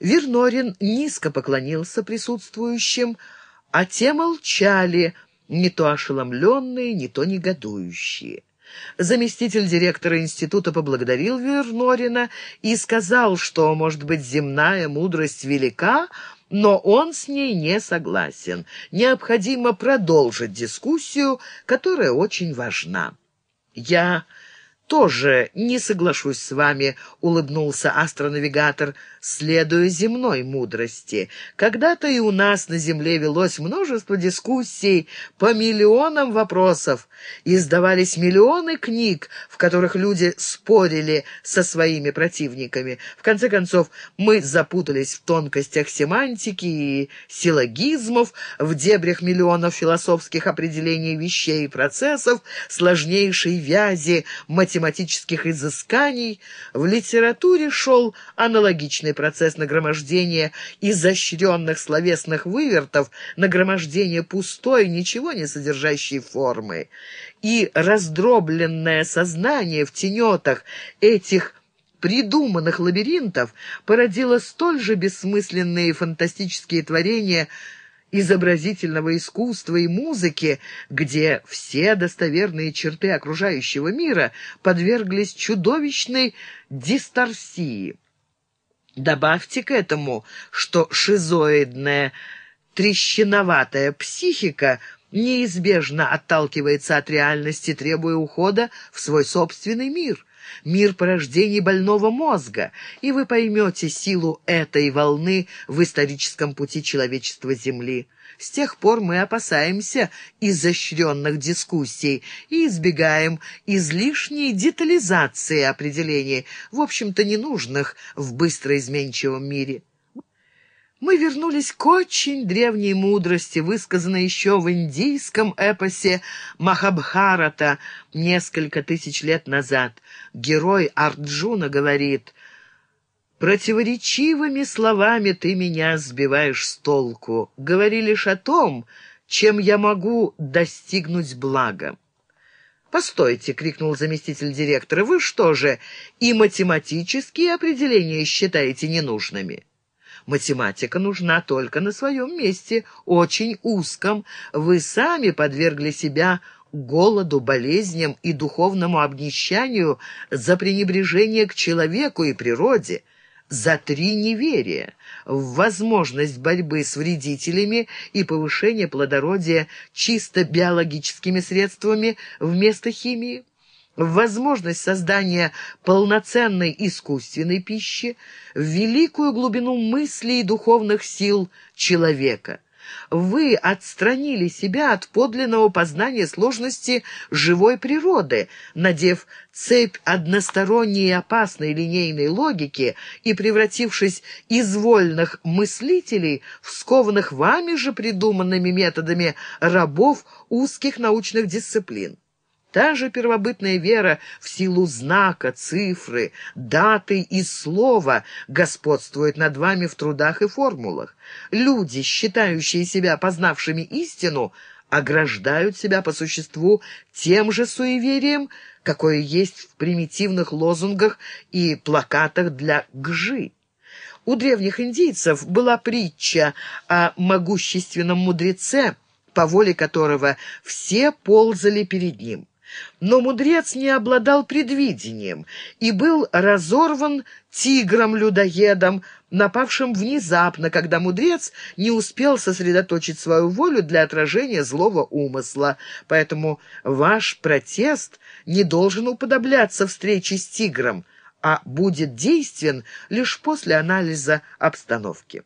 Вернорин низко поклонился присутствующим, а те молчали, не то ошеломленные, не то негодующие. Заместитель директора института поблагодарил Вернорина и сказал, что, может быть, земная мудрость велика, но он с ней не согласен. Необходимо продолжить дискуссию, которая очень важна. «Я тоже не соглашусь с вами», — улыбнулся астронавигатор, следуя земной мудрости. «Когда-то и у нас на Земле велось множество дискуссий по миллионам вопросов. Издавались миллионы книг, в которых люди спорили со своими противниками. В конце концов, мы запутались в тонкостях семантики и силлогизмов, в дебрях миллионов философских определений вещей и процессов, сложнейшей вязи математических математических изысканий, в литературе шел аналогичный процесс нагромождения изощренных словесных вывертов, нагромождения пустой, ничего не содержащей формы. И раздробленное сознание в тенетах этих придуманных лабиринтов породило столь же бессмысленные фантастические творения, изобразительного искусства и музыки, где все достоверные черты окружающего мира подверглись чудовищной дисторсии. Добавьте к этому, что шизоидная, трещиноватая психика неизбежно отталкивается от реальности, требуя ухода в свой собственный мир – мир порождений больного мозга, и вы поймете силу этой волны в историческом пути человечества Земли. С тех пор мы опасаемся изощренных дискуссий и избегаем излишней детализации определений, в общем-то ненужных в быстро изменчивом мире мы вернулись к очень древней мудрости, высказанной еще в индийском эпосе Махабхарата несколько тысяч лет назад. Герой Арджуна говорит «Противоречивыми словами ты меня сбиваешь с толку. Говори лишь о том, чем я могу достигнуть блага». «Постойте!» — крикнул заместитель директора. «Вы что же, и математические определения считаете ненужными?» Математика нужна только на своем месте, очень узком. Вы сами подвергли себя голоду, болезням и духовному обнищанию за пренебрежение к человеку и природе, за три неверия, в возможность борьбы с вредителями и повышение плодородия чисто биологическими средствами вместо химии в возможность создания полноценной искусственной пищи, в великую глубину мыслей и духовных сил человека. Вы отстранили себя от подлинного познания сложности живой природы, надев цепь односторонней и опасной линейной логики и превратившись из вольных мыслителей в скованных вами же придуманными методами рабов узких научных дисциплин. Та же первобытная вера в силу знака, цифры, даты и слова господствует над вами в трудах и формулах. Люди, считающие себя познавшими истину, ограждают себя по существу тем же суеверием, какое есть в примитивных лозунгах и плакатах для гжи. У древних индийцев была притча о могущественном мудреце, по воле которого все ползали перед ним. Но мудрец не обладал предвидением и был разорван тигром-людоедом, напавшим внезапно, когда мудрец не успел сосредоточить свою волю для отражения злого умысла. Поэтому ваш протест не должен уподобляться встрече с тигром, а будет действен лишь после анализа обстановки.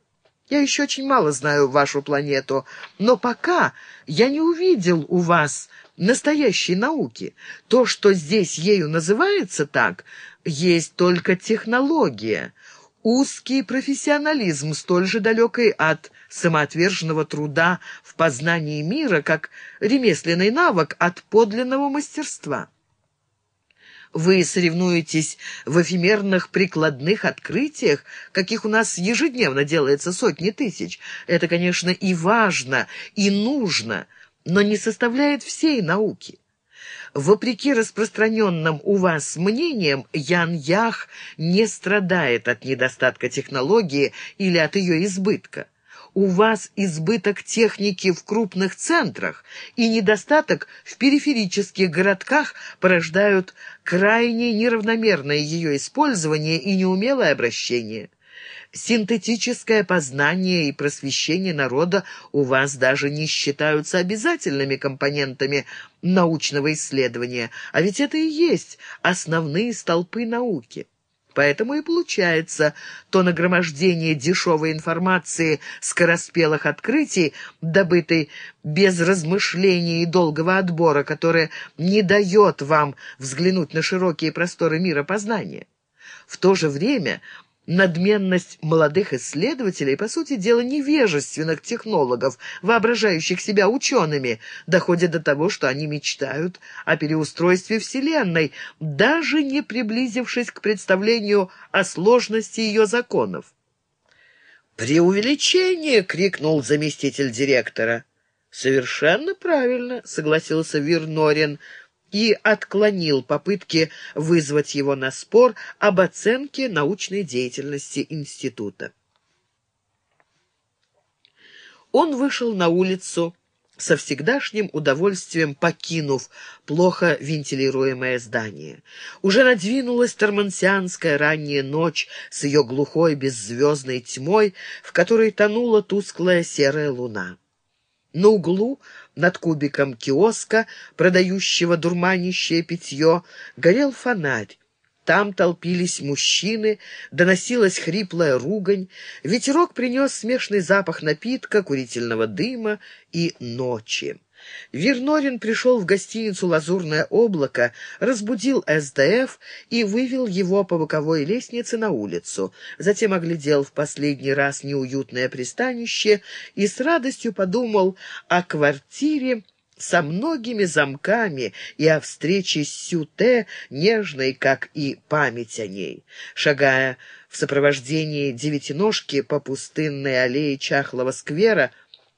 Я еще очень мало знаю вашу планету, но пока я не увидел у вас настоящей науки. То, что здесь ею называется так, есть только технология, узкий профессионализм, столь же далекий от самоотверженного труда в познании мира, как ремесленный навык от подлинного мастерства. Вы соревнуетесь в эфемерных прикладных открытиях, каких у нас ежедневно делается сотни тысяч. Это, конечно, и важно, и нужно – но не составляет всей науки. Вопреки распространенным у вас мнениям, Ян-Ях не страдает от недостатка технологии или от ее избытка. У вас избыток техники в крупных центрах и недостаток в периферических городках порождают крайне неравномерное ее использование и неумелое обращение. Синтетическое познание и просвещение народа у вас даже не считаются обязательными компонентами научного исследования, а ведь это и есть основные столпы науки. Поэтому и получается то нагромождение дешевой информации, скороспелых открытий, добытой без размышлений и долгого отбора, которое не дает вам взглянуть на широкие просторы мира познания. В то же время Надменность молодых исследователей, по сути дела, невежественных технологов, воображающих себя учеными, доходит до того, что они мечтают о переустройстве Вселенной, даже не приблизившись к представлению о сложности ее законов. «Преувеличение!» — крикнул заместитель директора. «Совершенно правильно», — согласился Вирнорин, — и отклонил попытки вызвать его на спор об оценке научной деятельности института. Он вышел на улицу, со всегдашним удовольствием покинув плохо вентилируемое здание. Уже надвинулась тормансианская ранняя ночь с ее глухой беззвездной тьмой, в которой тонула тусклая серая луна. На углу над кубиком киоска, продающего дурманящее питье, горел фонарь. Там толпились мужчины, доносилась хриплая ругань, ветерок принес смешный запах напитка, курительного дыма и ночи. Вернорин пришел в гостиницу «Лазурное облако», разбудил СДФ и вывел его по боковой лестнице на улицу. Затем оглядел в последний раз неуютное пристанище и с радостью подумал о квартире, со многими замками и о встрече с Сюте, нежной, как и память о ней. Шагая в сопровождении девятиножки по пустынной аллее чахлого сквера,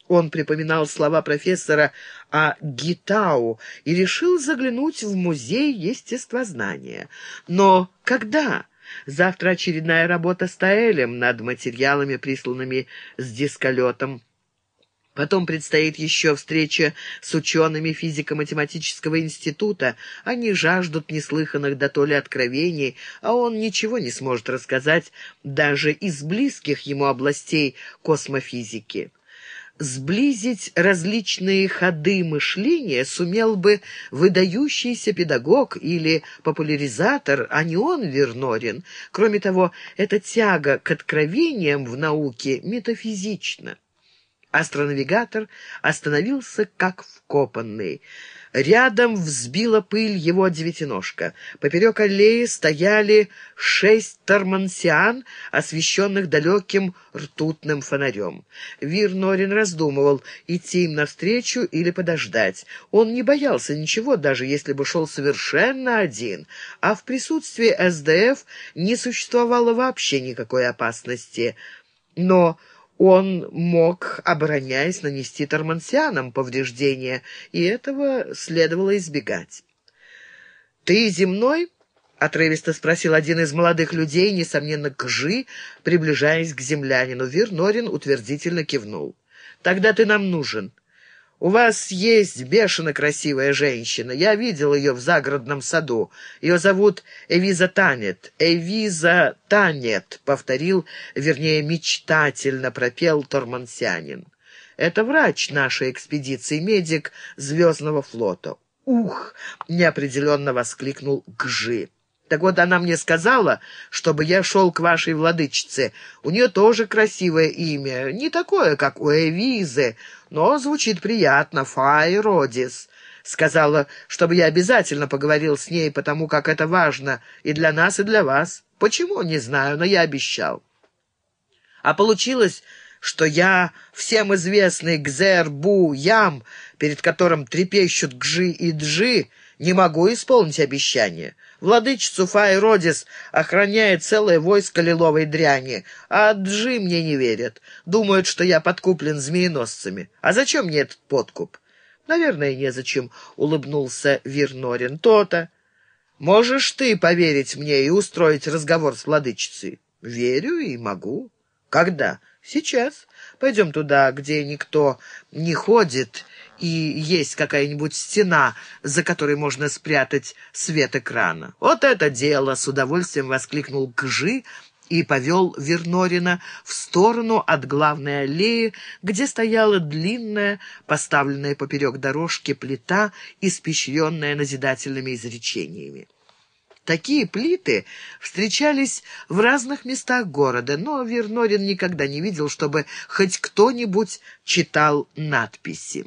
он припоминал слова профессора о Гитау и решил заглянуть в музей естествознания. Но когда? Завтра очередная работа с Таэлем над материалами, присланными с дисколетом. Потом предстоит еще встреча с учеными физико-математического института. Они жаждут неслыханных дотоле откровений, а он ничего не сможет рассказать даже из близких ему областей космофизики сблизить различные ходы мышления сумел бы выдающийся педагог или популяризатор, а не он, Вернорин. Кроме того, эта тяга к откровениям в науке метафизична. Астронавигатор остановился как вкопанный. Рядом взбила пыль его девятиножка. Поперек аллеи стояли шесть тормансиан, освещенных далеким ртутным фонарем. Вир Норин раздумывал, идти им навстречу или подождать. Он не боялся ничего, даже если бы шел совершенно один, а в присутствии СДФ не существовало вообще никакой опасности. Но он мог, обороняясь, нанести тормансианам повреждения, и этого следовало избегать. «Ты земной?» — отрывисто спросил один из молодых людей, несомненно, Кжи, приближаясь к землянину. Вернорин утвердительно кивнул. «Тогда ты нам нужен». «У вас есть бешено красивая женщина. Я видел ее в загородном саду. Ее зовут Эвиза Танет». «Эвиза Танет», — повторил, вернее, мечтательно пропел Тормансянин. «Это врач нашей экспедиции, медик Звездного флота». «Ух!» — неопределенно воскликнул Гжи. Так вот, она мне сказала, чтобы я шел к вашей владычице. У нее тоже красивое имя, не такое, как у Эвизы, но звучит приятно, Фай Родис. Сказала, чтобы я обязательно поговорил с ней, потому как это важно и для нас, и для вас. Почему, не знаю, но я обещал. А получилось, что я всем известный Гзер-Бу Ям, перед которым трепещут Гжи и Джи, не могу исполнить обещание. Владычицу Файродис охраняет целое войско лиловой дряни, а Джи мне не верят. Думают, что я подкуплен змееносцами. А зачем мне этот подкуп? «Наверное, незачем», — улыбнулся Вернорин. «То-то. Можешь ты поверить мне и устроить разговор с владычицей?» «Верю и могу». «Когда?» «Сейчас. Пойдем туда, где никто не ходит, и есть какая-нибудь стена, за которой можно спрятать свет экрана». «Вот это дело!» — с удовольствием воскликнул Кжи, и повел Вернорина в сторону от главной аллеи, где стояла длинная, поставленная поперек дорожки плита, испещренная назидательными изречениями. Такие плиты встречались в разных местах города, но Вернорин никогда не видел, чтобы хоть кто-нибудь читал надписи.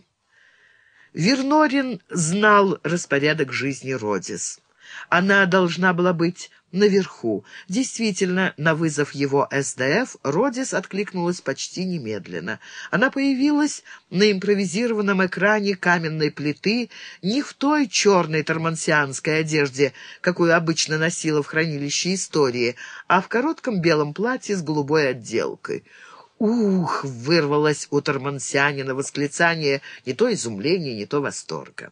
Вернорин знал распорядок жизни Родис. Она должна была быть наверху. Действительно, на вызов его СДФ Родис откликнулась почти немедленно. Она появилась на импровизированном экране каменной плиты не в той черной тормансианской одежде, какую обычно носила в хранилище истории, а в коротком белом платье с голубой отделкой. «Ух!» — вырвалось у тормансианина восклицание не то изумления, не то восторга.